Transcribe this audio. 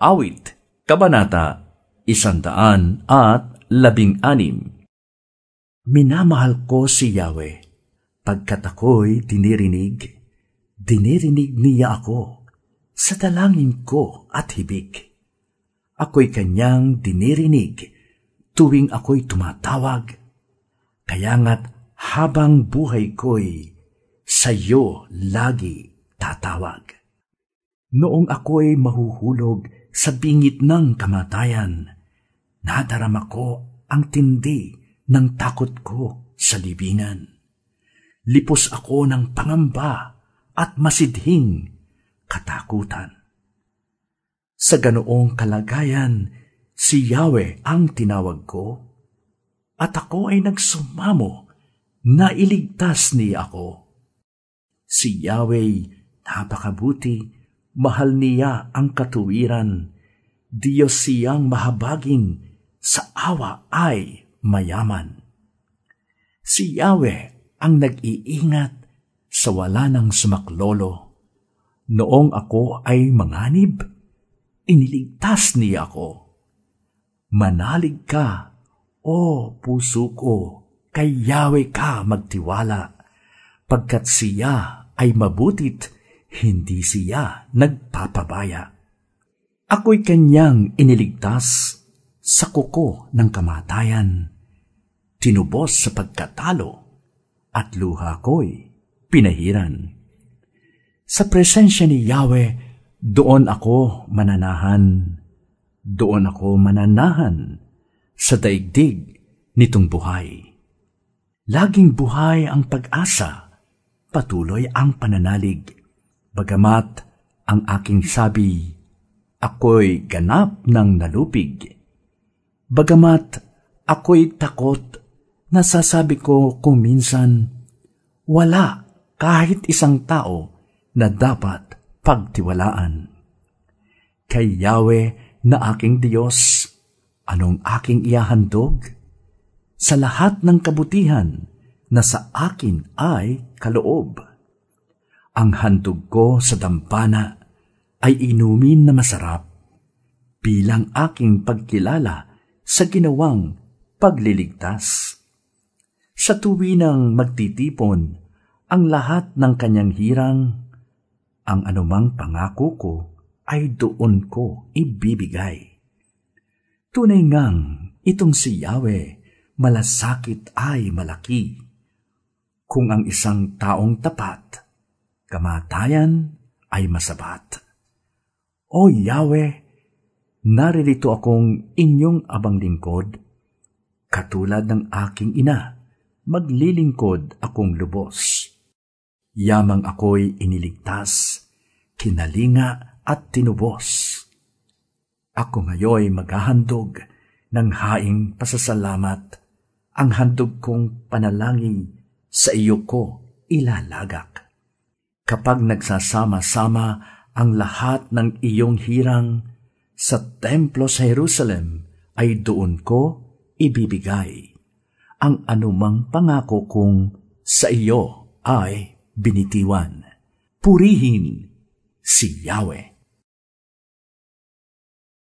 Awit, Kabanata, Isandaan at Labing Anim. Minamahal ko si Yahweh, pagkat ako'y dinirinig, dinirinig niya ako sa dalangin ko at hibig. Ako'y kanyang dinirinig tuwing ako'y tumatawag, kaya nga't habang buhay ko'y sa'yo lagi tatawag. Noong ako'y mahuhulog sa bingit ng kamatayan, nadarama ko ang tindi ng takot ko sa libingan. Lipos ako ng pangamba at masidhing katakutan. Sa ganoong kalagayan, si Yahweh ang tinawag ko, at ako ay nagsumamo na iligtas niya ako. Si Yahweh napakabuti, mahal niya ang katuwiran, Diyos siyang mahabagin, sa awa ay mayaman. Si Yahweh ang nag-iingat sa wala ng sumaklolo. Noong ako ay manganib, iniligtas niya ako. Manalig ka, o puso ko, kay Yahweh ka magtiwala, pagkat siya ay mabutit, hindi siya nagpapabaya. Ako'y kanyang iniligtas sa kuko ng kamatayan, tinubos sa pagkatalo, at luha ko'y pinahiran. Sa presensya ni Yahweh, doon ako mananahan, doon ako mananahan sa daigdig nitong buhay. Laging buhay ang pag-asa, patuloy ang pananalig, bagamat ang aking sabi, ako'y ganap ng nalupig. Bagamat ako'y takot, nasasabi ko kung minsan, wala kahit isang tao na dapat pagtiwalaan. Kay Yahweh na aking Diyos, anong aking iyahandog? Sa lahat ng kabutihan na sa akin ay kaloob. Ang handog ko sa dampana ay inumin na masarap bilang aking pagkilala sa ginawang pagliligtas. Sa tuwinang magtitipon ang lahat ng kanyang hirang, ang anumang pangako ko ay doon ko ibibigay. Tunay ngang itong si Yahweh malasakit ay malaki. Kung ang isang taong tapat, kamatayan ay masabat. O Yahweh, naririto akong inyong abang lingkod, katulad ng aking ina, maglilingkod akong lubos. Yamang ako'y iniligtas, kinalinga at tinubos. Ako ngayoy maghahandog ng haing pasasalamat, ang handog kong panalangin sa iyo ko ilalagak. Kapag nagsasama-sama ang lahat ng iyong hirang sa templo sa Jerusalem, ay doon ko ibibigay. Ang anumang pangako kong sa iyo ay binitiwan. Purihin si Yahweh.